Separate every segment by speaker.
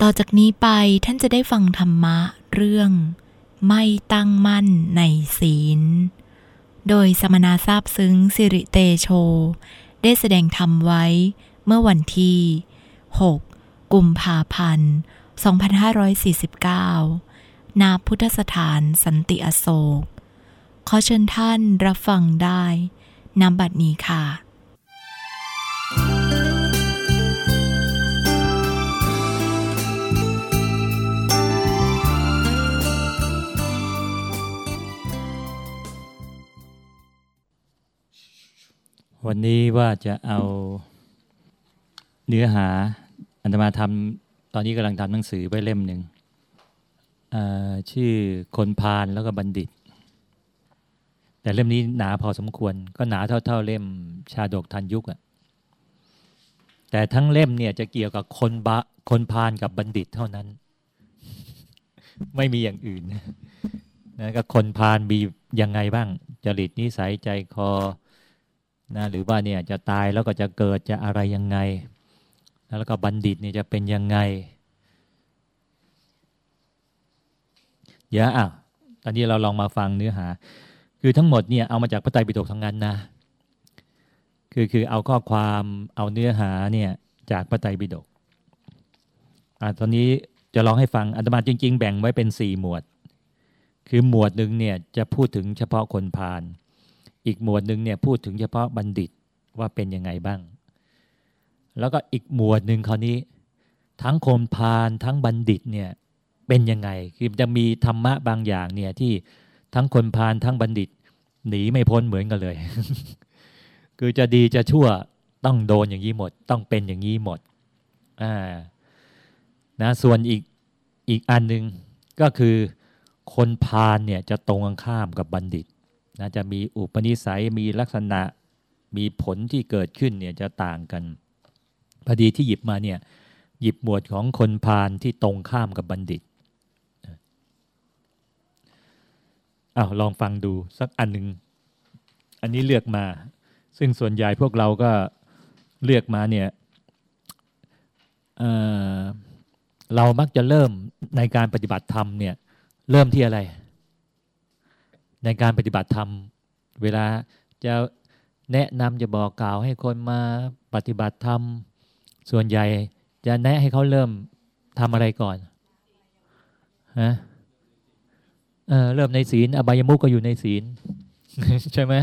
Speaker 1: ต่อจากนี้ไปท่านจะได้ฟังธรรมะเรื่อง ไม่ตั้งมั่นในศีล โดยสมณาทราบซึ้งสิริเตโช ได้แสดงธรรมไว้เมื่อวันที่ 6 กุมภาพันธ์ 2549 ณ พุทธสถานสันติอโศก ขอเชิญท่านรับฟังได้นำบัดนี้ค่ะ
Speaker 2: วันนี้ว่าจะเอาเนื้อหาอันตมาทำตอนนี้กำลังทำหนังสือไว้เล่มหนึ่งชื่อคนพาลแล้วก็บัณฑิต แต่เล่มนี้หนาพอสมควร ก็หนาเท่า ๆ เล่มชาดกทันยุคอะแต่ทั้งเล่มเนี่ยจะเกี่ยวกับคนบะคนพาลกับบัณฑิตเท่านั้น ไม่มีอย่างอื่นนะก็คนพาลมียังไงบ้าง จริตนิสัยใจคอ นะหรือว่าเนี่ยจะตายแล้วก็จะเกิดจะอะไรยังไง แล้วก็บัณฑิตเนี่ยจะเป็นยังไงเดี๋ยวอะตอนนี้เราลองมาฟังเนื้อหา คือทั้งหมดเนี่ยเอามาจากพระไตรปิฎกทั้งนั้นนะคือคือเอาข้อความเอาเนื้อหาเนี่ยจากพระไตรปิฎกอะตอนนี้จะลองให้ฟังอาตมาจริง ๆ แบ่งไว้เป็นสี่หมวด คือหมวดหนึ่งเนี่ยจะพูดถึงเฉพาะคนพาล อีกหมวดหนึ่งเนี่ยพูดถึงเฉพาะบัณฑิตว่าเป็นยังไงบ้าง แล้วก็อีกหมวดหนึ่งคราวนี้ ทั้งโคมพานทั้งบัณฑิตเนี่ยเป็นยังไงคือจะมีธรรมะบางอย่างเนี่ยที่ทั้งคนพานทั้งบัณฑิต หนีไม่พ้นเหมือนกันเลย คือจะดีจะชั่วต้องโดนอย่างนี้หมด ต้องเป็นอย่างนี้หมดอ่านะส่วนอีกอีกอันหนึ่งก็คือคนพาลเนี่ยจะตรงข้ามกับบัณฑิต นะจะมีอุปนิสัยมีลักษณะมีผลที่เกิดขึ้นเนี่ยจะต่างกันพอดีที่หยิบมาเนี่ยหยิบหมวดของคนพาลที่ตรงข้ามกับบัณฑิตอ้าวลองฟังดูสักอันหนึ่งอันนี้เลือกมา ซึ่งส่วนใหญ่พวกเราก็เลือกมาเนี่ยเเรามักจะเริ่มในการปฏิบัติธรรมเนี่ยเริ่มที่อะไร ในการปฏิบัติธรรม เวลาจะแนะนำจะบอกกล่าวให้คนมาปฏิบัติธรรม ส่วนใหญ่จะแนะให้เขาเริ่มทำอะไรก่อนฮะเเริ่มในศีล อบายมุกก็อยู่ในศีล ใช่ไหม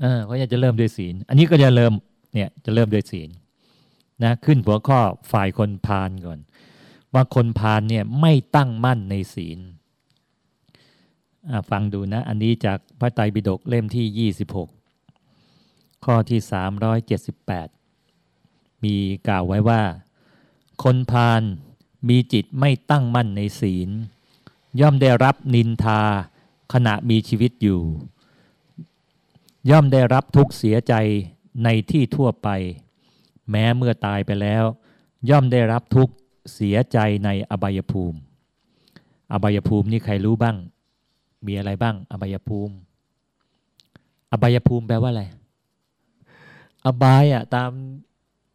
Speaker 2: เออเขาอยากจะเริ่มด้วยศีล อันนี้ก็จะเริ่มเนี่ยจะเริ่มด้วยศีลนะขึ้นหัวข้อฝ่ายคนพาลก่อน ว่าคนพาลเนี่ยไม่ตั้งมั่นในศีล ฟังดูนะ อันนี้จากพระไตรปิฎกเล่มที่ 26 ข้อที่ 378 มีกล่าวไว้ว่า คนพาลมีจิตไม่ตั้งมั่นในศีล ย่อมได้รับนินทาขณะมีชีวิตอยู่ ย่อมได้รับทุกเสียใจในที่ทั่วไป แม้เมื่อตายไปแล้ว ย่อมได้รับทุกเสียใจในอบายภูมิ อบายภูมินี่ใครรู้บ้าง มีอะไรบ้าง อบายภูมิ อบายภูมิแปลว่าอะไร อบายอะตาม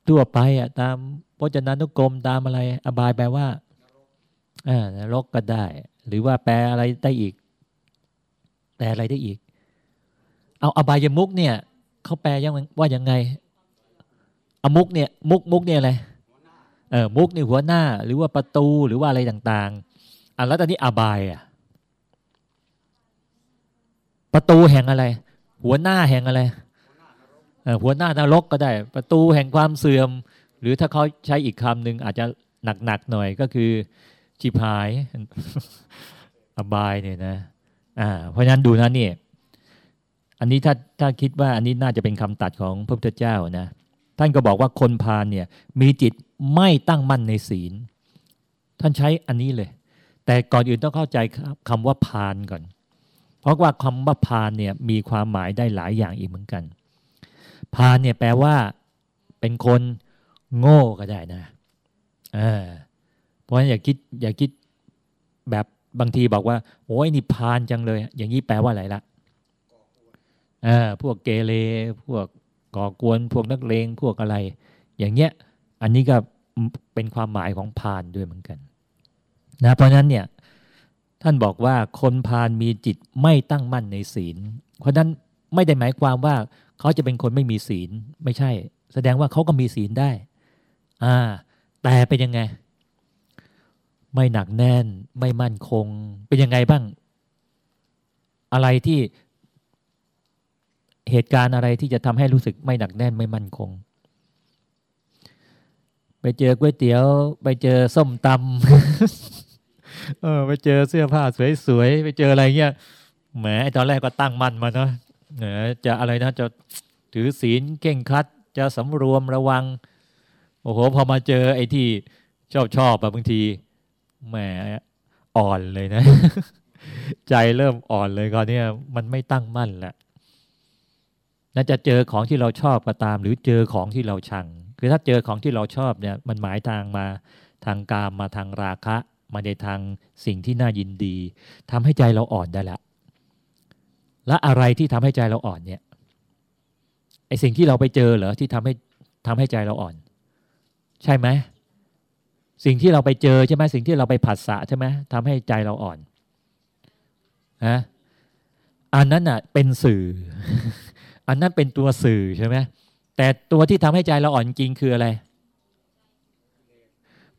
Speaker 2: ทั่วไปอะตามพจนานุกรมตามอะไร อบายแปลว่าอ่านรกก็ได้ หรือว่าแปลอะไรได้อีก แปลอะไรได้อีก เอาอบายมุกเนี่ยเขาแปลยังว่ายังไงอมุกเนี่ยมุกมุกเนี่ยอะไรเออมุกนี่หัวหน้า หรือว่าประตูหรือว่าอะไรต่างๆอะแล้วตอนนี้อบายอะ ประตูแห่งอะไร หัวหน้าแห่งอะไรหัวหน้านรกก็ได้ ประตูแห่งความเสื่อม หรือถ้าเขาใช้อีกคำหนึ่งอาจจะหนักๆหน่อยก็คือจิพายอบายเนี่ยนะอ่าเพราะฉะนั้นดูนะนี่อันนี้ถ้าถ้าคิดว่าอันนี้น่าจะเป็นคำตัดของพระพุทธเจ้านะท่านก็บอกว่าคนพาลเนี่ยมีจิตไม่ตั้งมั่นในศีล ท่านใช้อันนี้เลย แต่ก่อนอื่นต้องเข้าใจคำว่าพาลก่อน เพราะว่าคำว่าพานเนี่ยมีความหมายได้หลายอย่างอีกเหมือนกัน พานเนี่ยแปลว่า เป็นคนโง่ก็ได้นะเออเพราะฉะนั้นอย่าคิดอย่าคิดแบบบางทีบอกว่าโอ้ยนี่พานจังเลย อย่างนี้แปลว่าอะไรละเออพวกเกเรพวกก่อกวน พวกนักเลงพวกอะไร อย่างเงี้ย อันนี้ก็เป็นความหมายของพานด้วยเหมือนกันนะเพราะนั้นเนี่ย ท่านบอกว่าคนพาลมีจิตไม่ตั้งมั่นในศีล เพราะนั้นไม่ได้หมายความว่าเขาจะเป็นคนไม่มีศีลไม่ใช่ แสดงว่าเขาก็มีศีลได้ อ่า แต่เป็นยังไง ไม่หนักแน่น ไม่มั่นคง เป็นยังไงบ้าง อะไรที่เหตุการณ์อะไรที่จะทำให้รู้สึกไม่หนักแน่นไม่มั่นคง ไปเจอก๋วยเตี๋ยว ไปเจอส้มตำ เออ ไปเจอเสื้อผ้าสวยๆไปเจออะไรเงี้ยแหมตอนแรกก็ตั้งมั่นมาเนาะจะอะไรนะจะถือศีลเข่งคัด จะสำรวมระวัง โอ้โห พอมาเจอไอ้ที่ชอบชอบแบบบางทีแหมอ่อนเลยนะ ใจเริ่มอ่อนเลยก็เนี่ยมันไม่ตั้งมั่นแหละน่าจะเจอของที่เราชอบก็ตาม หรือเจอของที่เราชัง คือถ้าเจอของที่เราชอบเนี่ย มันหมายทางมาทางกามมาทางราคะ มาในทางสิ่งที่น่ายินดีทำให้ใจเราอ่อนได้ละ และอะไรที่ทำให้ใจเราอ่อนเนี่ยไอสิ่งที่เราไปเจอเหรอที่ทำให้ทำให้ใจเราอ่อน ใช่ไหมสิ่งที่เราไปเจอใช่ไหมสิ่งที่เราไปผัสสะใช่ไหมทำให้ใจเราอ่อนนะอันนั้นอะเป็นสื่อ อันนั้นเป็นตัวสื่อใช่ไหมแต่ตัวที่ทำให้ใจเราอ่อนจริงคืออะไร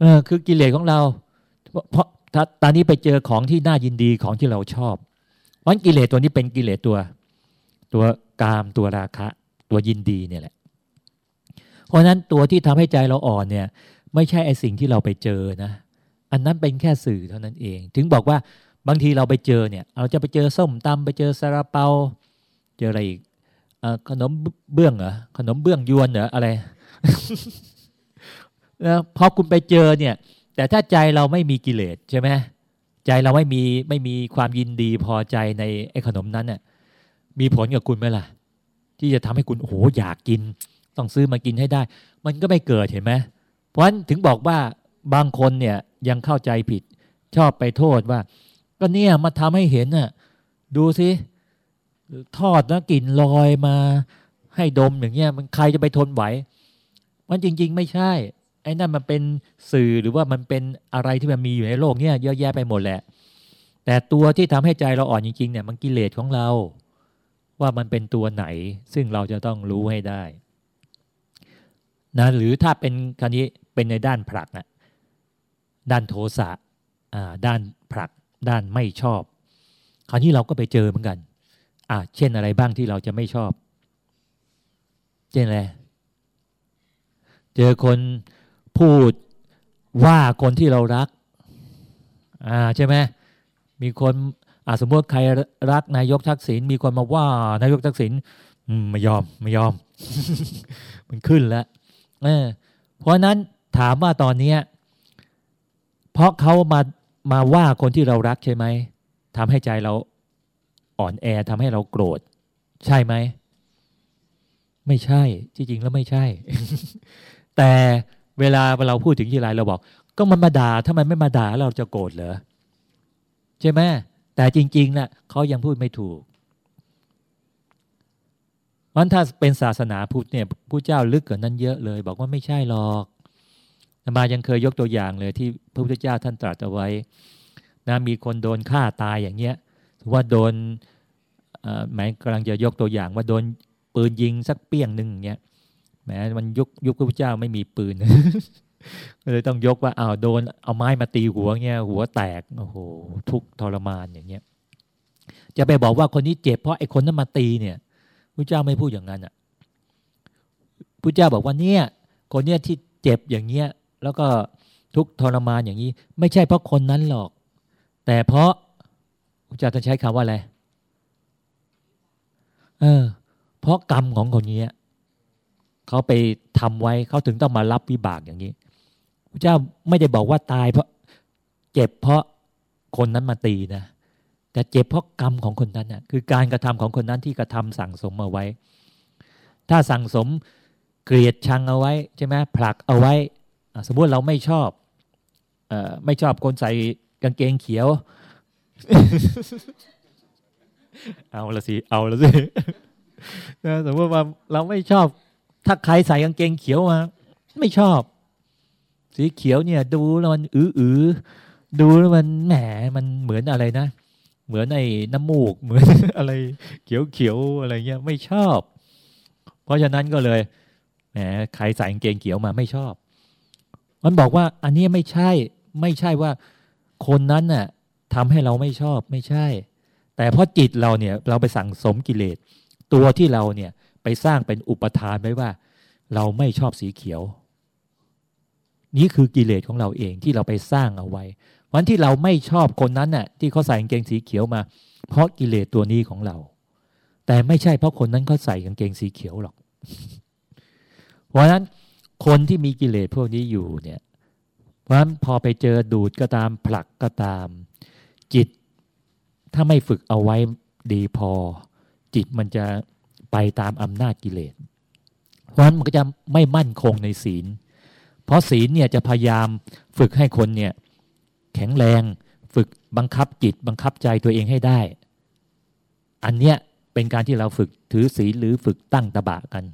Speaker 2: เออคือกิเลสของเรา เพราะตอนนี้ไปเจอของที่น่ายินดีของที่เราชอบเพราะกิเลสตัวนี้เป็นกิเลสตัว ตัวกามตัวราคะ ตัวยินดีเนี่ยแหละ เพราะนั้นตัวที่ทำให้ใจเราอ่อนเนี่ย ไม่ใช่ไอสิ่งที่เราไปเจอนะ อันนั้นเป็นแค่สื่อเท่านั้นเอง ถึงบอกว่าบางทีเราไปเจอเนี่ย เราจะไปเจอส้มตำไปเจอซาลาเปา เจออะไรอีกขนมเบื้องเหรอขนมเบื้องยวนเหรออะไรแล้วพอคุณไปเจอเนี่ย แต่ถ้าใจเราไม่มีกิเลสใช่ไหมใจเราไม่มีไม่มีความยินดีพอใจในไอ้ขนมนั้นเนี่ยมีผลกับคุณไหมล่ะ ที่จะทำให้คุณโอ้โหอยากกิน ต้องซื้อมากินให้ได้ มันก็ไม่เกิดเห็นไหมเพราะฉะนั้นถึงบอกว่าบางคนเนี่ยยังเข้าใจผิด ชอบไปโทษว่า ก็เนี่ยมาทำให้เห็นน่ะดูสิทอดนะกลิ่นลอยมา ให้ดมอย่างเงี้ยมันใครจะไปทนไหว มันจริง ๆ ไม่ใช่ ไอ้นั่นมันเป็นสื่อหรือว่ามันเป็นอะไรที่มันมีอยู่ในโลกเนี่ยเยอะแยะไปหมดแหละ แต่ตัวที่ทำให้ใจเราอ่อนจริงๆเนี่ยมันกิเลสของเรา ว่ามันเป็นตัวไหน ซึ่งเราจะต้องรู้ให้ได้นะหรือถ้าเป็นคราวนี้เป็นในด้านผลักนะด้านโทสะด้านผลัก ด้านไม่ชอบ คราวนี้เราก็ไปเจอเหมือนกันอ่าเช่นอะไรบ้างที่เราจะไม่ชอบ เช่นอะไร เจอคน พูดว่าคนที่เรารักอ่าใช่ไหมมีคนอ่าสมมติใครรักนายกทักษิณมีคนมาว่านายกทักษิณไม่ยอมไม่ยอม มันขึ้นแล้วเออเพราะนั้นถามว่าตอนนี้เพราะเขามามาว่าคนที่เรารักใช่ไหมทำให้ใจเราอ่อนแอทำให้เราโกรธ ใช่ไหม ไม่ใช่ จริงๆแล้วไม่ใช่ แต่ เวลาเราพูดถึงที่ไรเราบอก ก็มันมาด่าถ้ามันไม่มาด่าเราจะโกรธเหรอใช่ไหมแต่จริงๆนะ่ะเขายังพูดไม่ถูกวันถ้าเป็นศาสนาพุทธเนี่ยผู้เจ้าลึกกว่านั้นเยอะเลย บอกว่าไม่ใช่หรอกมายังเคยยกตัวอย่างเลย ที่พระพุทธเจ้าท่านตรัสเอาไว้นะมีคนโดนฆ่าตายอย่างเงี้ยว่าโดนหมายกำลังจะยกตัวอย่าง ว่าโดนปืนยิงสักเปี้ยงหนึ่งอย่างเงี้ย แม้มันยุคยุคพระพุทธเจ้าไม่มีปืนก็เลยต้องยกว่าอ้าวโดนเอาไม้มาตีหัวเงี้ยหัวแตกโอ้โหทุกทรมานอย่างเงี้ยจะไปบอกว่าคนนี้เจ็บเพราะไอ้คนนั้นมาตีเนี่ยพระเจ้าไม่พูดอย่างนั้นอะพระเจ้าบอกว่าเนี่ย คนเนี้ยที่เจ็บอย่างเงี้ยแล้วก็ทุกทรมานอย่างนี้ ไม่ใช่เพราะคนนั้นหรอก แต่เพราะพระเจ้าจะใช้คำว่าอะไรเออเพราะกรรมของคนนี้ เขาไปทำไว้เขาถึงต้องมารับวิบากอย่างนี้พระเจ้าไม่ได้บอกว่าตายเพราะเจ็บเพราะคนนั้นมาตีนะแต่เจ็บเพราะกรรมของคนนั้นนะ่ะคือการกระทำของคนนั้นที่กระทำสั่งสมเอาไว้ ถ้าสั่งสมเกลียดชังเอาไว้ใช่ไหมผลักเอาไว้ สมมติเราไม่ชอบอไม่ชอบคนใส่กางเกงเขียว เอาละสิ เอาละสิสมมติว่าเราไม่ชอบ ถ้าใครใส่กางเกงเขียวมาไม่ชอบ สีเขียวเนี่ย ดูแล้วมันอืออือดูแล้วมันแหมมันเหมือนอะไรนะ เหมือนไอ้น้ำมูกเหมือนอะไรเขียวๆอะไรเงี้ยไม่ชอบ เพราะฉะนั้นก็เลยแหมใครใส่กางเกงเขียวมาไม่ชอบ มันบอกว่าอันนี้ไม่ใช่ไม่ใช่ว่าคนนั้นน่ะทำให้เราไม่ชอบไม่ใช่ แต่เพราะจิตเราเนี่ยเราไปสั่งสมกิเลส ตัวที่เราเนี่ย ไปสร้างเป็นอุปทานไว้ว่า เราไม่ชอบสีเขียว นี่คือกิเลสของเราเองที่เราไปสร้างเอาไว้วันที่เราไม่ชอบคนนั้นน่ะ ที่เขาใส่กางเกงสีเขียวมา เพราะกิเลสตัวนี้ของเรา แต่ไม่ใช่เพราะคนนั้นเขาใส่กางเกงสีเขียวหรอก เพราะนั้นคนที่มีกิเลสพวกนี้อยู่เนี่ยเพราะนั้นพอไปเจอดูดก็ตามผลักก็ตาม จิต ถ้าไม่ฝึกเอาไว้ดีพอ จิตมันจะ ไปตามอำนาจกิเลส เพราะฉะนั้นมันก็จะไม่มั่นคงในศีล เพราะศีลเนี่ยจะพยายามฝึกให้คนเนี่ยแข็งแรงฝึกบังคับจิตบังคับใจตัวเองให้ได้ อันเนี้ยเป็นการที่เราฝึกถือศีลหรือฝึกตั้งตบะกัน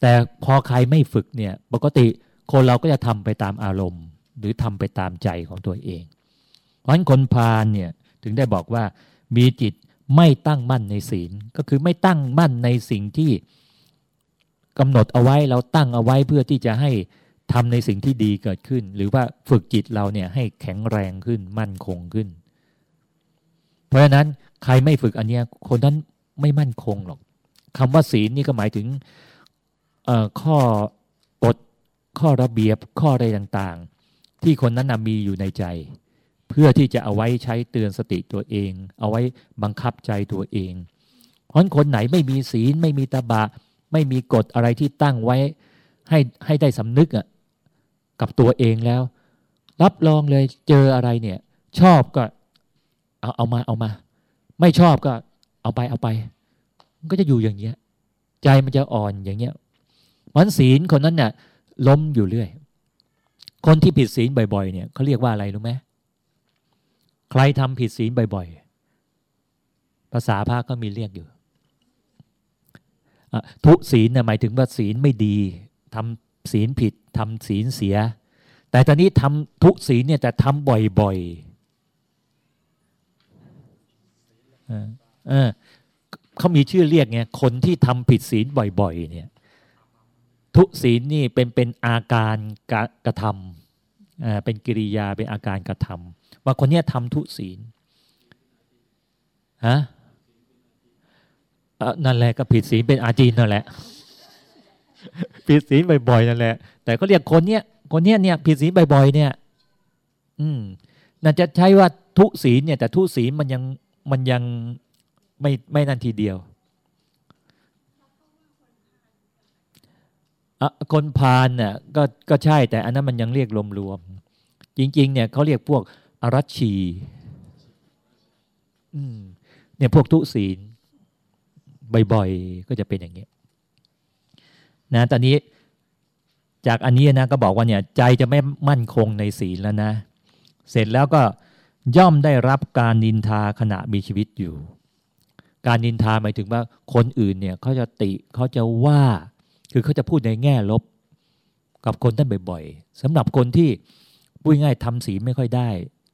Speaker 2: แต่พอใครไม่ฝึกเนี่ยปกติคนเราก็จะทำไปตามอารมณ์ หรือทำไปตามใจของตัวเอง เพราะฉะนั้นคนพาลเนี่ยถึงได้บอกว่ามีจิต ไม่ตั้งมั่นในศีล ก็คือไม่ตั้งมั่นในสิ่งที่กำหนดเอาไว้เราตั้งเอาไว้เพื่อที่จะให้ทำในสิ่งที่ดีเกิดขึ้น หรือว่าฝึกจิตเราเนี่ยให้แข็งแรงขึ้นมั่นคงขึ้น เพราะฉะนั้นใครไม่ฝึกอันเนี้ยคนนั้นไม่มั่นคงหรอกคำว่าศีลนี่ก็หมายถึงข้อกฎข้อระเบียบข้ออะไรต่าง ๆ ที่คนนั้นนมีอยู่ในใจ เพื่อที่จะเอาไว้ใช้เตือนสติตัวเอง เอาไว้บังคับใจตัวเองเพราะคนไหนไม่มีศีลไม่มีตบะ ไม่มีกฎอะไรที่ตั้งไว้ ให้ให้ได้สำนึกอะกับตัวเองแล้ว รับรองเลยเจออะไรเนี่ย ชอบก็เอาเอามาเอามา ไม่ชอบก็เอาไปเอาไป มันก็จะอยู่อย่างเงี้ย ใจมันจะอ่อนอย่างเงี้ยวันศีลคนนั้นเนี่ยล้มอยู่เรื่อย คนที่ผิดศีลบ่อย ๆ เนี่ยเขาเรียกว่าอะไรรู้ไหม ใครทำผิดศีลบ่อย ๆ ภาษาพระก็มีเรียกอยู่ทุศีลเนี่ยหมายถึงว่าศีลไม่ดีทำศีลผิดทำศีลเสีย แต่ตอนนี้ทำทุศีลเนี่ยแต่ทำบ่อยๆเออเขามีชื่อเรียกไงคนที่ทำผิดศีลบ่อย ๆ เนี่ย ทุศีลนี่เป็นเป็นอาการกระทำเป็นกิริยาเป็นอาการกระทำ ว่าคนนี้ทำทุศีลฮะนั่นแหละก็ผิดศีลเป็นอาจีนนั่นแหละ ผิดศีลบ่อยๆนั่นแหละ แต่ก็เรียกคนเนี้ยคนเนี้ยเนี่ยผิดศีลบ่อยๆเนี่ย อืมน่าจะใช้ว่าทุศีลเนี่ย แต่ทุศีลมันยังมันยังไม่ไม่นั่นทีเดียวคนพาลเนี่ยก็ก็ใช่แต่อันนั้นมันยังเรียกรวมๆจริง ๆ เนี่ยเขาเรียกพวก อรัชชีอืมเนี่ยพวกทุศีลบ่อยๆ ก็จะเป็นอย่างนี้นะตอนนี้จากอันนี้นะก็บอกว่าเนี่ยใจจะไม่มั่นคงในศีลแล้วนะ เสร็จแล้วก็ย่อมได้รับการนินทาขณะมีชีวิตอยู่ การนินทาหมายถึงว่าคนอื่นเนี่ยเขาจะติเขาจะว่า คือเขาจะพูดในแง่ลบ กับคนท่านบ่อย ๆสำหรับคนที่พูดง่ายทำศีลไม่ค่อยได้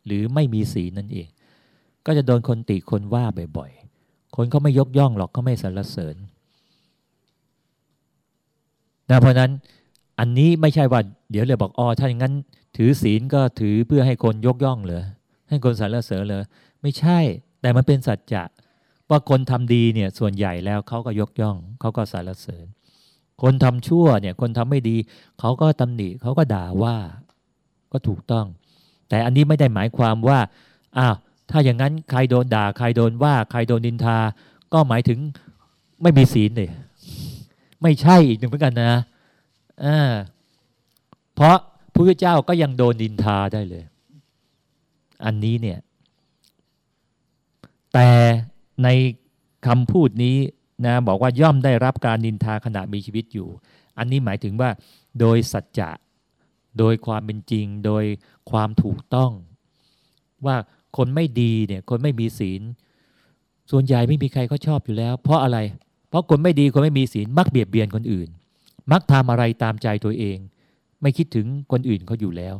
Speaker 2: หรือไม่มีศีลนั่นเอง ก็จะโดนคนติคนว่าบ่อยๆ คนเขาไม่ยกย่องหรอกเขาไม่สรรเสริญนะเพราะนั้นอันนี้ไม่ใช่ว่าเดี๋ยวเลยบอกอ๋อถ้าอย่างนั้น ถือศีลก็ถือเพื่อให้คนยกย่องเหรอให้คนสรรเสริญเลยไม่ใช่แต่มันเป็นสัจจะว่าคนทำดีเนี่ยส่วนใหญ่แล้วเขาก็ยกย่องเขาก็สรรเสริญ คนทำชั่วเนี่ยคนทำไม่ดีเขาก็ตำหนิเขาก็ด่าว่าก็ถูกต้อง แต่อันนี้ไม่ได้หมายความว่าอ้าวถ้าอย่างนั้นใครโดนด่า ใครโดนว่า ใครโดนดินทา ก็หมายถึงไม่มีศีลเลยไม่ใช่อีกหนึ่งเหมือนกันนะอ่าเพราะพระเจ้าก็ยังโดนดินทาได้เลย อันนี้เนี่ย แต่ในคำพูดนี้นะบอกว่าย่อมได้รับการดินทาขณะมีชีวิตอยู่ อันนี้หมายถึงว่า โดยสัจจะ โดยความเป็นจริงโดยความถูกต้อง ว่าคนไม่ดีเนี่ยคนไม่มีศีล ส่วนใหญ่ไม่มีใครเขาชอบอยู่แล้ว เพราะอะไร เพราะคนไม่ดีคนไม่มีศีลมักเบียดเบียนคนอื่น มักทำอะไรตามใจตัวเอง ไม่คิดถึงคนอื่นเขาอยู่แล้ว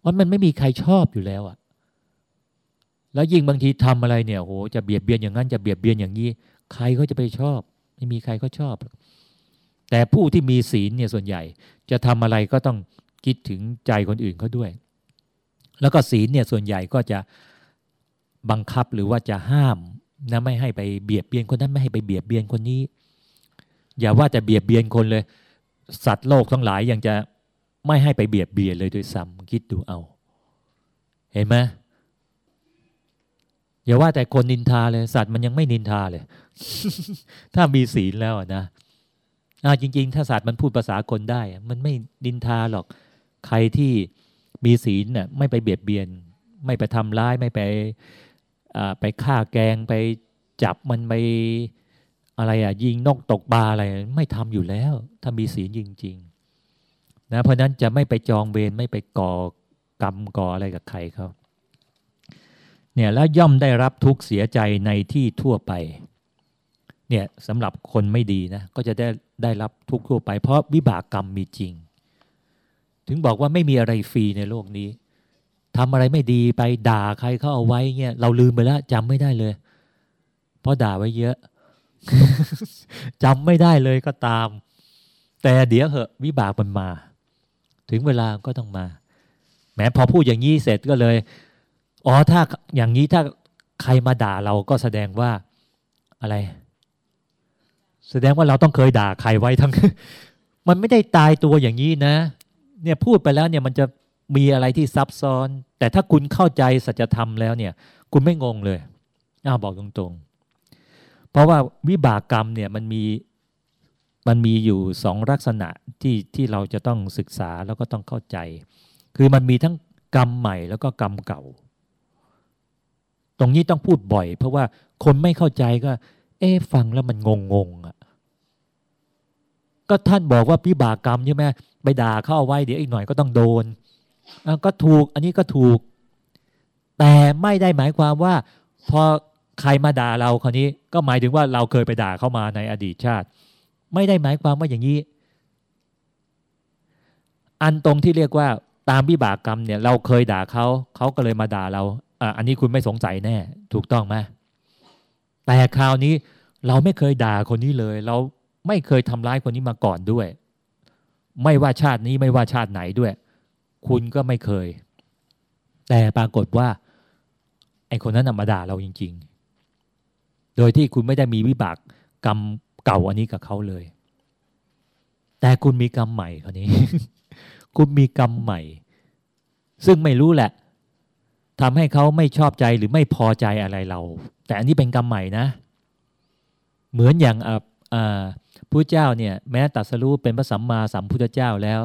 Speaker 2: เพราะมันไม่มีใครชอบอยู่แล้วอะแล้วยิ่งบางทีทำอะไรเนี่ยโหจะเบียดเบียนอย่างนั้นจะเบียดเบียนอย่างนี้ ใครก็จะไปชอบ ไม่มีใครก็ชอบ แต่ผู้ที่มีศีลเนี่ยส่วนใหญ่ จะทำอะไรก็ต้อง คิดถึงใจคนอื่นเขาด้วย แล้วก็ศีลเนี่ยส่วนใหญ่ก็จะบังคับหรือว่าจะห้ามนะไม่ให้ไปเบียดเบียนคนนั้นไม่ให้ไปเบียดเบียนคนนี้ อย่าว่าแต่เบียดเบียนคนเลย สัตว์โลกทั้งหลายยังจะไม่ให้ไปเบียดเบียนเลยด้วยซ้ำคิดดูเอา เห็นไหมอย่าว่าแต่คนนินทาเลย สัตว์มันยังไม่นินทาเลย ถ้ามีศีลแล้วนะอ่าจริง ๆ ถ้าสัตว์มันพูดภาษาคนได้ มันไม่นินทาหรอก ใครที่มีศีลน่ะไม่ไปเบียดเบียน ไม่ไปทำร้ายไม่ไปไปฆ่าแกงไปจับมันไปอะไรอะยิงนกตกปลาอะไร ไม่ทำอยู่แล้ว ถ้ามีศีลจริงๆนะเพราะนั้นจะไม่ไปจองเวรไม่ไปก่อกรรมก่ออะไรกับใครเขาเนี่ยแล้วย่อมได้รับทุกเสียใจในที่ทั่วไปเนี่ยสำหรับคนไม่ดีนะก็จะได้ได้รับทุกทั่วไป เพราะวิบากกรรมมีจริง ถึงบอกว่าไม่มีอะไรฟรีในโลกนี้ทำอะไรไม่ดีไปด่าใครเขาเอาไว้เงี้ยเราลืมไปแล้วจำไม่ได้เลย เพราะด่าไว้เยอะจำไม่ได้เลยก็ตาม แต่เดี๋ยวเหอะวิบากมันมา ถึงเวลาก็ต้องมาแม้พอพูดอย่างนี้เสร็จก็เลยอ๋อถ้าอย่างนี้ถ้าใครมาด่าเราก็แสดงว่าอะไร แสดงว่าเราต้องเคยด่าใครไว้ทั้ง มันไม่ได้ตายตัวอย่างนี้นะ เนี่ยพูดไปแล้วเนี่ยมันจะมีอะไรที่ซับซ้อน แต่ถ้าคุณเข้าใจสัจธรรมแล้วเนี่ย คุณไม่งงเลยอ้าวบอกตรงๆ เพราะว่าวิบากกรรมเนี่ยมันมีมันมีอยู่สองลักษณะที่ที่เราจะต้องศึกษาแล้วก็ต้องเข้าใจ คือมันมีทั้งกรรมใหม่แล้วก็กรรมเก่า ตรงนี้ต้องพูดบ่อย เพราะว่าคนไม่เข้าใจก็ เอ๊ฟังแล้วมันงงงอะก็ท่านบอกว่าวิบากกรรมใช่ไหม ไปด่าเข้าไว้เดี๋ยวอีกหน่อยก็ต้องโดนก็ถูกอันนี้ก็ถูก แต่ไม่ได้หมายความว่า พอใครมาด่าเราคราวนี้ ก็หมายถึงว่าเราเคยไปด่าเข้ามาในอดีตชาติ ไม่ได้หมายความว่าอย่างนี้ อันตรงที่เรียกว่าตามวิบากกรรมเนี่ยเราเคยด่าเขาเขาก็เลยมาด่าเราอะอันนี้คุณไม่สงสัยแน่ ถูกต้องไหมแต่คราวนี้เราไม่เคยด่าคนนี้เลย เราไม่เคยทำร้ายคนนี้มาก่อนด้วย ไม่ว่าชาตินี้ไม่ว่าชาติไหนด้วย คุณก็ไม่เคย แต่ปรากฏว่าไอคนนั้นมาด่าเราจริง ๆ โดยที่คุณไม่ได้มีวิบากกรรมเก่าอันนี้กับเขาเลย แต่คุณมีกรรมใหม่คนนี้ คุณมีกรรมใหม่ ซึ่งไม่รู้แหละทำให้เขาไม่ชอบใจหรือไม่พอใจอะไรเรา แต่อันนี้เป็นกรรมใหม่นะ เหมือนอย่างอ่า พระเจ้าเนี่ยแม้ตัดสรู้เป็นพระสัมมาสัมพุทธเจ้าแล้ว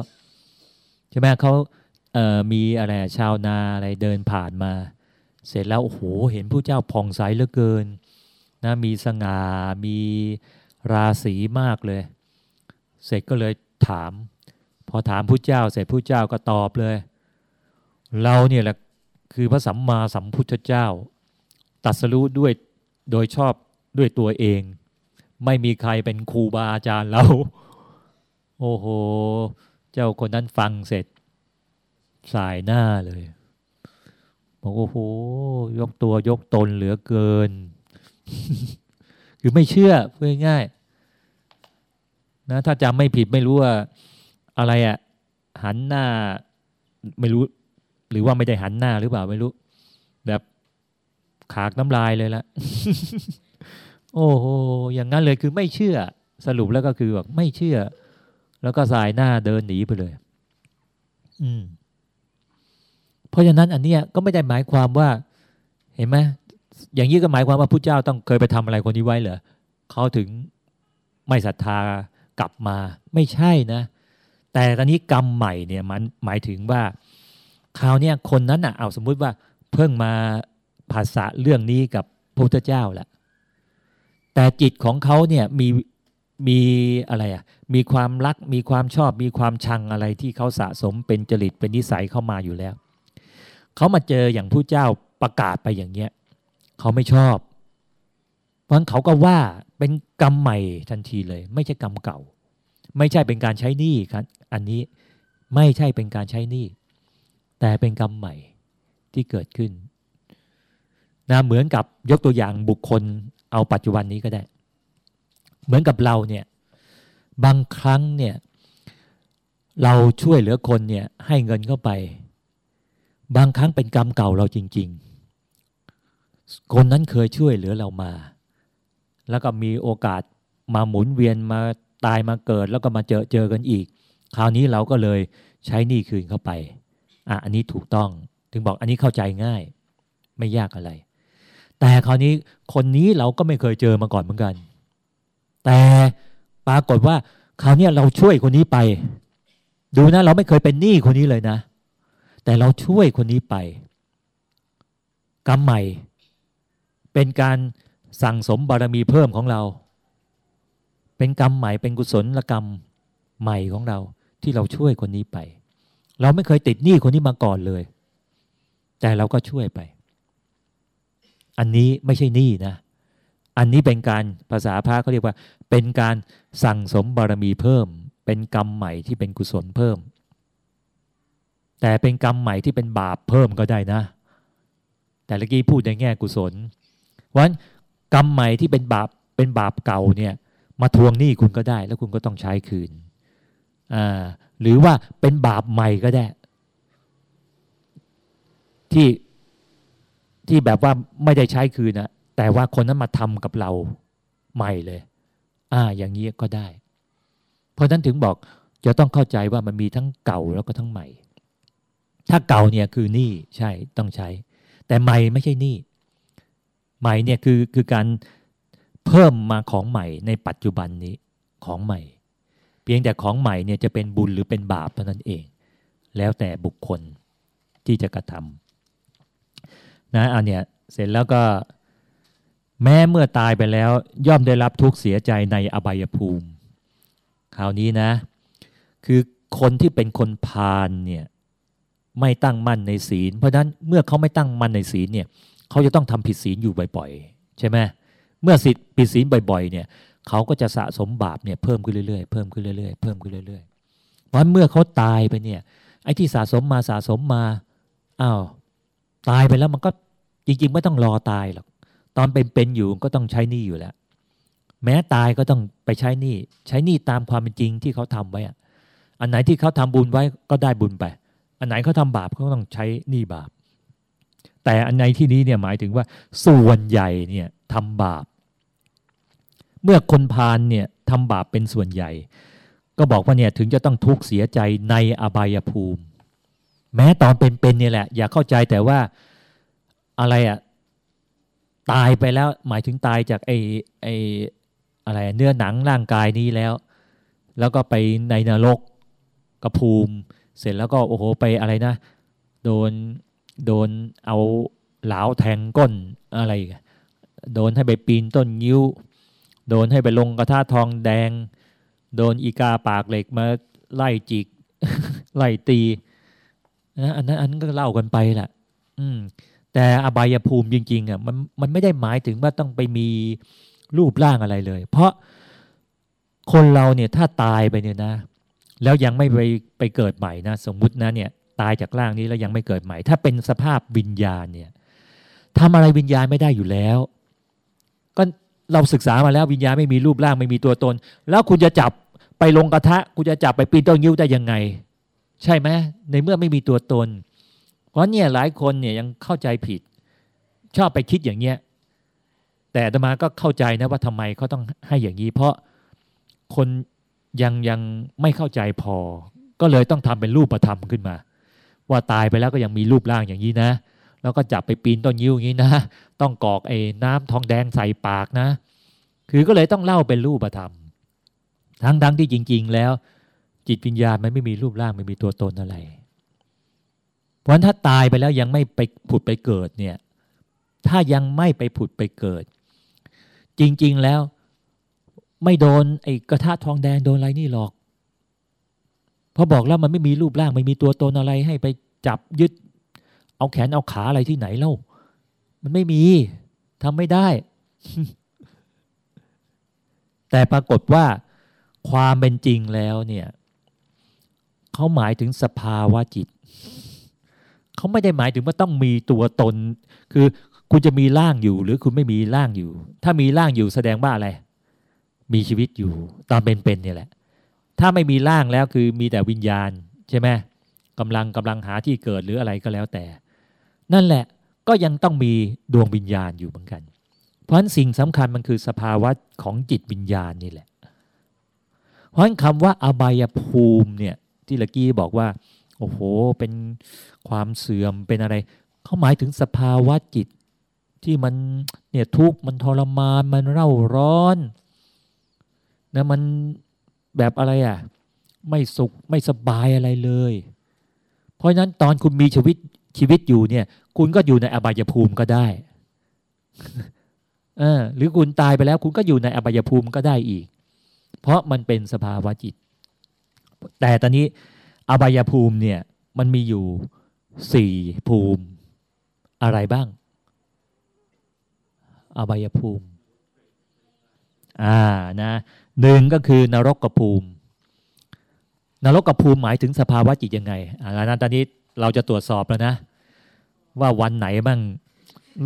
Speaker 2: ใช่ไหมเขามีอะไรชาวนาอะไรเดินผ่านมา เสร็จแล้วโอ้โหเห็นผู้เจ้าผ่องใสเหลือเกินนะมีสง่ามีราศีมากเลย เสร็จก็เลยถาม พอถามผู้เจ้า เสร็จผู้เจ้าก็ตอบเลย เราเนี่ยแหละคือพระสัมมาสัมพุทธเจ้า ตัดสรู้ด้วยโดยชอบด้วยตัวเอง ไม่มีใครเป็นครูบาอาจารย์เรา โอ้โห เจ้าคนนั้นฟังเสร็จ สายหน้าเลยบอกโอ้โห ยกตัวยกตนเหลือเกิน คือไม่เชื่อเพื่อง่ายนะถ้าจำไม่ผิดไม่รู้ว่าอะไรอะ่ะหันหน้าไม่รู้ หรือว่าไม่ได้หันหน้าหรือเปล่าไม่รู้ แบบขากน้ำลายเลยละ โอ้โหอย่างนั้นเลยคือไม่เชื่อสรุปแล้วก็คือแบบไม่เชื่อ แล้วก็สายหน้าเดินหนีไปเลย อืม เพราะฉะนั้นอันเนี้ยก็ไม่ได้หมายความว่า เห็นไหมอย่างนี้ก็หมายความว่าพระเจ้าต้องเคยไปทำอะไรคนนี้ไว้เหรอเขาถึงไม่ศรัทธากลับมา ไม่ใช่นะ แต่ตอนนี้กรรมใหม่เนี่ย มันหมายถึงว่าคราวนี้คนนั้นอะเอาสมมุติว่า เพิ่งมาภาษาเรื่องนี้กับพระพุทธเจ้าแหละ แต่จิตของเขาเนี่ยมีมีอะไรอะมีความรักมีความชอบมีความชังอะไรที่เขาสะสมเป็นจริตเป็นนิสัยเข้ามาอยู่แล้ว เขามาเจออย่างผู้เจ้าประกาศไปอย่างเงี้ยเขาไม่ชอบ เพราะเขาก็ว่าเป็นกรรมใหม่ทันทีเลย ไม่ใช่กรรมเก่า ไม่ใช่เป็นการใช้หนี้ครับอันนี้ไม่ใช่เป็นการใช้หนี้แต่เป็นกรรมใหม่ที่เกิดขึ้นนะเหมือนกับยกตัวอย่างบุคคล เอาปัจจุบันนี้ก็ได้ เหมือนกับเราเนี่ย บางครั้งเนี่ย เราช่วยเหลือคนเนี่ย ให้เงินเข้าไป บางครั้งเป็นกรรมเก่าเราจริง ๆ คนนั้นเคยช่วยเหลือเรามา แล้วก็มีโอกาสมาหมุนเวียนมาตายมาเกิด แล้วก็มาเจอเจอกันอีก คราวนี้เราก็เลยใช้หนี้คืนเข้าไปอะอันนี้ถูกต้อง ถึงบอกอันนี้เข้าใจง่าย ไม่ยากอะไร แต่คราวนี้คนนี้เราก็ไม่เคยเจอมาก่อนเหมือนกัน แต่ปรากฏว่าคราวนี้เราช่วยคนนี้ไป ดูนะ เราไม่เคยเป็นหนี้คนนี้เลยนะ แต่เราช่วยคนนี้ไปกรรมใหม่ เป็นการสั่งสมบารมีเพิ่มของเรา เป็นกรรมใหม่เป็นกุศลกรรมใหม่ของเรา ที่เราช่วยคนนี้ไป เราไม่เคยติดหนี้คนนี้มาก่อนเลย แต่เราก็ช่วยไป อันนี้ไม่ใช่หนี้นะ อันนี้เป็นการภาษาพระเขาเรียกว่า เป็นการสั่งสมบารมีเพิ่ม เป็นกรรมใหม่ที่เป็นกุศลเพิ่ม แต่เป็นกรรมใหม่ที่เป็นบาปเพิ่มก็ได้นะ แต่เมื่อกี้พูดในแง่กุศลวันกรรมใหม่ที่เป็นบาปเป็นบาปเก่าเนี่ยมาทวงหนี้คุณก็ได้ แล้วคุณก็ต้องใช้คืนอ่าหรือว่าเป็นบาปใหม่ก็ได้ ที่ ที่แบบว่าไม่ได้ใช้คืนนะแต่ว่าคนนั้นมาทำกับเราใหม่เลย อ่า อย่างนี้ก็ได้ เพราะนั้นถึงบอกจะต้องเข้าใจว่ามันมีทั้งเก่าแล้วก็ทั้งใหม่ ถ้าเก่าเนี่ยคือหนี้ใช่ต้องใช้ แต่ใหม่ไม่ใช่หนี้ใหม่เนี่ยคือคือการเพิ่มมาของใหม่ในปัจจุบันนี้ของใหม่ เพียงแต่ของใหม่เนี่ยจะเป็นบุญหรือเป็นบาปเท่านั้นเอง แล้วแต่บุคคลที่จะกระทำ นะอันเนี้ยเสร็จแล้วก็แม้เมื่อตายไปแล้ว ย่อมได้รับทุกข์เสียใจในอบายภูมิ คราวนี้นะ คือคนที่เป็นคนพาลเนี่ยไม่ตั้งมั่นในศีล เพราะฉะนั้นเมื่อเขาไม่ตั้งมั่นในศีลเนี่ยเขาจะต้องทำผิดศีลอยู่บ่อยๆ ใช่ไหมเมื่อสิทธิผิดศีลบ่อยๆเนี่ยเขาก็จะสะสมบาปเนี่ยเพิ่มขึ้นเรื่อยๆเพิ่มขึ้นเรื่อยๆเพิ่มขึ้นเรื่อยๆเพราะเมื่อเขาตายไปเนี่ยไอ้ที่สะสมมาสะสมมาอ้าว ตายไปแล้วมันก็จริง ๆ ไม่ต้องรอตายหรอกตอนเป็นๆอยู่ก็ต้องใช้หนี้อยู่แล้ว แม้ตายก็ต้องไปใช้หนี้ใช้หนี้ตามความเป็นจริงที่เขาทำไว้อันไหนที่เขาทำบุญไว้ก็ได้บุญไป อันไหนเขาทำบาปเขาต้องใช้หนี้บาป แต่อันในที่นี้เนี่ยหมายถึงว่าส่วนใหญ่เนี่ยทำบาป เมื่อคนพาลเนี่ยทำบาปเป็นส่วนใหญ่ ก็บอกว่าเนี่ยถึงจะต้องทุกข์เสียใจในอบายภูมิ แม้ตอนเป็นๆเนี่ยแหละ อย่าเข้าใจแต่ว่าอะไรอะตายไปแล้วหมายถึงตายจากไอ้ไอ้อะไรเนื้อหนังร่างกายนี้แล้ว แล้วก็ไปในนรกกระภูมิ เสร็จแล้วก็โอ้โหไปอะไรนะ โดนโดนเอาเหลาแทงก้นอะไรโดนให้ไปปีนต้นยิ้ว โดนให้ไปลงกระทะทองแดง โดนอีกาปากเหล็กมาไล่จิก ไล่ตี นะอันนั้นอันนั้นก็เล่ากันไปแหละอืม แต่อบายภูมิจริงๆอะมันมันไม่ได้หมายถึงว่าต้องไปมีรูปร่างอะไรเลย เพราะคนเราเนี่ยถ้าตายไปเนี่ยนะ แล้วยังไม่ไปไปเกิดใหม่นะสมมุตินะเนี่ย ตายจากร่างนี้แล้วยังไม่เกิดใหม่ ถ้าเป็นสภาพวิญญาณเนี่ยทำอะไรวิญญาณไม่ได้อยู่แล้ว ก็เราศึกษามาแล้ววิญญาณไม่มีรูปร่างไม่มีตัวตน แล้วคุณจะจับไปลงกระทะ คุณจะจับไปปีนต้นยิ้วได้ยังไง ใช่ไหมในเมื่อไม่มีตัวตน เพราะเนี่ยหลายคนเนี่ยยังเข้าใจผิด ชอบไปคิดอย่างเงี้ยแต่ตมาก็เข้าใจนะว่าทำไมเขาต้องให้อย่างนี้ เพราะคนยังยังไม่เข้าใจพอ ก็เลยต้องทำเป็นรูปธรรมขึ้นมา ว่าตายไปแล้วก็ยังมีรูปร่างอย่างนี้นะ แล้วก็จับไปปีนต้นยิ้วอย่างนี้นะ ต้องกอกไอ้น้ำทองแดงใส่ปากนะ คือก็เลยต้องเล่าเป็นรูปธรรม ทั้งทั้งที่จริง ๆ แล้ว จิตวิญญาณมันไม่มีรูปร่างไม่มีตัวตนอะไร เพราะถ้าตายไปแล้วยังไม่ไปผุดไปเกิดเนี่ย ถ้ายังไม่ไปผุดไปเกิด จริง ๆแล้วไม่โดนไอ้กระทะทองแดงโดนอะไรนี่หรอก เพราะบอกแล้วมันไม่มีรูปร่างไม่มีตัวตนอะไรให้ไปจับยึด เอาแขนเอาขาอะไรที่ไหนเล่า มันไม่มีทำไม่ได้ แต่ปรากฏว่าความเป็นจริงแล้วเนี่ย เขาหมายถึงสภาวะจิต เขาไม่ได้หมายถึงว่าต้องมีตัวตน คือคุณจะมีร่างอยู่ หรือคุณไม่มีร่างอยู่ ถ้ามีร่างอยู่แสดงว่าอะไร มีชีวิตอยู่ ตอนเป็นๆเนี่ยแหละ ถ้าไม่มีร่างแล้วคือมีแต่วิญญาณใช่ไหมกำลังกำลังหาที่เกิดหรืออะไรก็แล้วแต่ นั่นแหละก็ยังต้องมีดวงวิญญาณอยู่เหมือนกัน เพราะฉะนั้นสิ่งสำคัญมันคือสภาวะของจิตวิญญาณนี่แหละ เพราะฉะนั้นคำว่าอบายภูมิเนี่ย ที่ละกี้บอกว่า โอ้โห เป็นความเสื่อมเป็นอะไรเขาหมายถึงสภาวะจิตที่มันเนี่ยทุกข์มันทรมานมันเร่าร้อนนะมันแบบอะไรอะ่ะไม่สุขไม่สบายอะไรเลย เพราะฉะนั้นตอนคุณมีชีวิตชีวิตอยู่เนี่ย คุณก็อยู่ในอบายภูมิก็ได้เออหรือคุณตายไปแล้ว คุณก็อยู่ในอบายภูมิก็ได้อีก เพราะมันเป็นสภาวะจิต แต่ตอนนี้อบายภูมิเนี่ยมันมีอยู่สี่ภูมิอะไรบ้าง อบายภูมิ อ่านะหนึ่งก็คือนรกกภูมิ นรกกภูมิหมายถึงสภาวะจิตยังไงอ่านั้นตอนนี้เราจะตรวจสอบแล้วนะ ว่าวันไหนบ้าง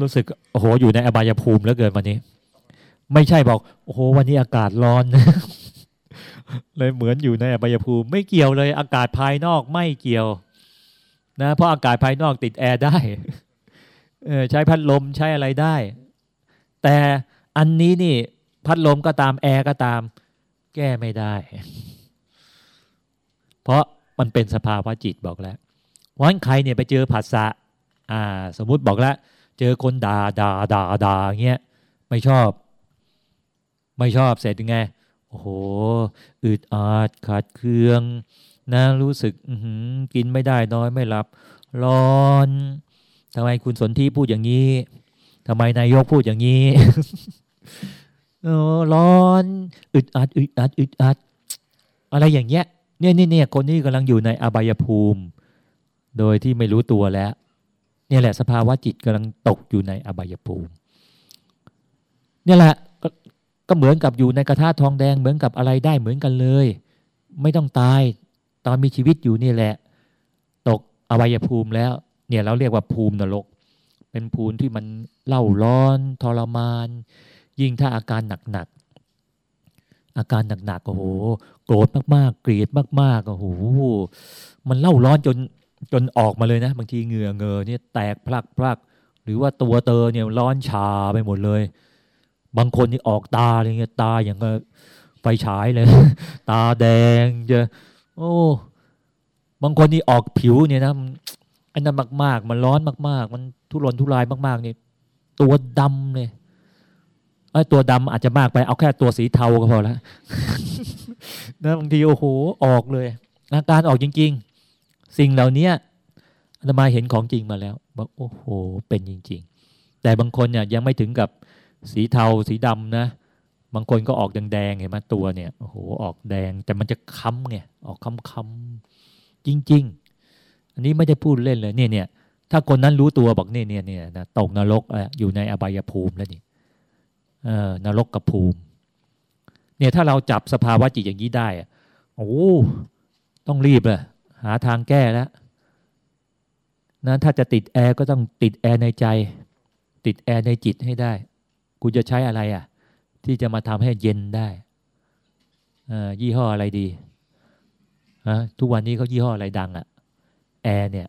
Speaker 2: รู้สึกโอ้โหอยู่ในอบายภูมิแล้วเกินวันนี้ ไม่ใช่บอก โอ้โหวันนี้อากาศร้อน เลยเหมือนอยู่ในอบายภูมิ ไม่เกี่ยวเลย อากาศภายนอกไม่เกี่ยว นะเพราะอากาศภายนอกติดแอร์ได้ใช้พัดลมใช้อะไรได้ แต่อันนี้นี่ พัดลมก็ตามแอร์ก็ตาม แก้ไม่ได้ เพราะมันเป็นสภาวะจิตบอกแล้ววันใครเนี่ยไปเจอผัสสะอ่า สมมุติบอกแล้วเจอคนด่าด่าด่าด่าเงี้ยไม่ชอบ ไม่ชอบเสร็จยังไง โอ้โห อึดอัดขาดเคือง นะรู้สึกกินไม่ได้นอนไม่หลับ ร้อนทำไมคุณสนที่พูดอย่างนี้ทำไมนายกพูดอย่างนี้โอ้ร้อน อึดอัดอึดอัดอึดอัด อะไรอย่างเงี้ยเนี่ยเนี่ยเนี่ยคนนี้กำลังอยู่ในอบายภูมิ โดยที่ไม่รู้ตัวแล้วเนี่ยแหละสภาวะจิตกำลังตกอยู่ในอบายภูมิเนี่ยแหละ ก็เหมือนกับอยู่ในกระทะทองแดงเหมือนกับอะไรได้เหมือนกันเลย ไม่ต้องตายตอนมีชีวิตอยู่นี่แหละ ตกอวัยภูมิแล้ว เนี่ยเราเรียกว่าภูมินรก เป็นภูมิที่มันเล่าร้อนทรมาน ยิ่งถ้าอาการหนักๆอาการหนักๆโอ้โหโกรธมากๆเกลียดมากๆโอ้โหมันเล่าร้อนจนจนออกมาเลยนะ บางทีเหงื่อเงอเนี่ยแตกพลักพลักหรือว่าตัวเตอเนี่ยร้อนชาไปหมดเลย บางคนนี่ออกตาอะไรเงี้ยตาอย่างกับไฟฉายเลย ตาแดงจะโอ้บางคนนี่ออกผิวเนี่ยนะอันนั้นมาก ๆ มันร้อนมาก ๆ มันทุรนทุรายมากๆนี่ตัวดำเลยไอ้ตัวดำอาจจะมากไปเอาแค่ตัวสีเทาก็พอแล้วนะบางทีโอ้โหออกเลยอาการออกจริง ๆ สิ่งเหล่านี้อาตมาเห็นของจริงมาแล้วบอกโอ้โหเป็นจริง ๆ แต่บางคนเนี่ยยังไม่ถึงกับ สีเทาสีดำนะ บางคนก็ออกแดงๆเห็นไหมตัวเนี่ยโอ้โหออกแดงแต่มันจะค้ำไงออกค้ำๆจริง ๆ อันนี้ไม่ได้พูดเล่นเลยเนี่ยเนี่ยถ้าคนนั้นรู้ตัวบอกเนี่ยเนี่ยเนี่ยนะตกนรกอยู่ในอบายภูมิแล้วนี่เออนรกกับภูมิ เนี่ยถ้าเราจับสภาวะจิตอย่างนี้ได้โอ้ต้องรีบเลยหาทางแก้แล้วนะถ้าจะติดแอร์ก็ต้องติดแอร์ในใจ ติดแอร์ในจิตให้ได้ คุณจะใช้อะไรอะ ที่จะมาทำให้เย็นได้ยี่ห้ออะไรดีฮะทุกวันนี้เขายี่ห้ออะไรดังอะแอร์เนี่ย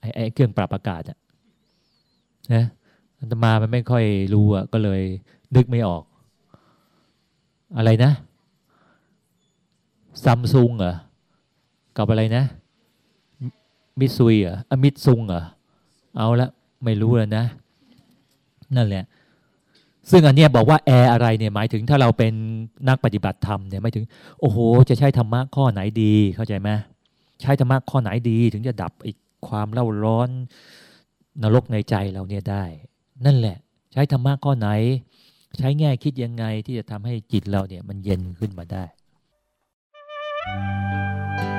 Speaker 2: ไอ้ไอเครื่องปรับอากาศอะนะอัตมามันไม่ค่อยรู้อะก็เลยนึกไม่ออก อะไรนะซัมซุงเหรอกับอะไรนะ มิซุยเหรอมิซุงเหรอเอาละไม่รู้แล้วนะ นั่นแหละ ซึ่งอันเนี้ยบอกว่าแอร์อะไรเนี่ยหมายถึงถ้าเราเป็นนักปฏิบัติธรรมเนี่ยหมายถึง โอ้โห จะใช้ธรรมะข้อไหนดีเข้าใจไหมใช้ธรรมะข้อไหนดี ถึงจะดับอีกความเล่าร้อนนรกในใจเราเนี่ยได้ นั่นแหละ ใช้ธรรมะข้อไหน ใช้แง่คิดยังไงที่จะทำให้จิตเราเนี่ยมันเย็นขึ้นมาได้ thank you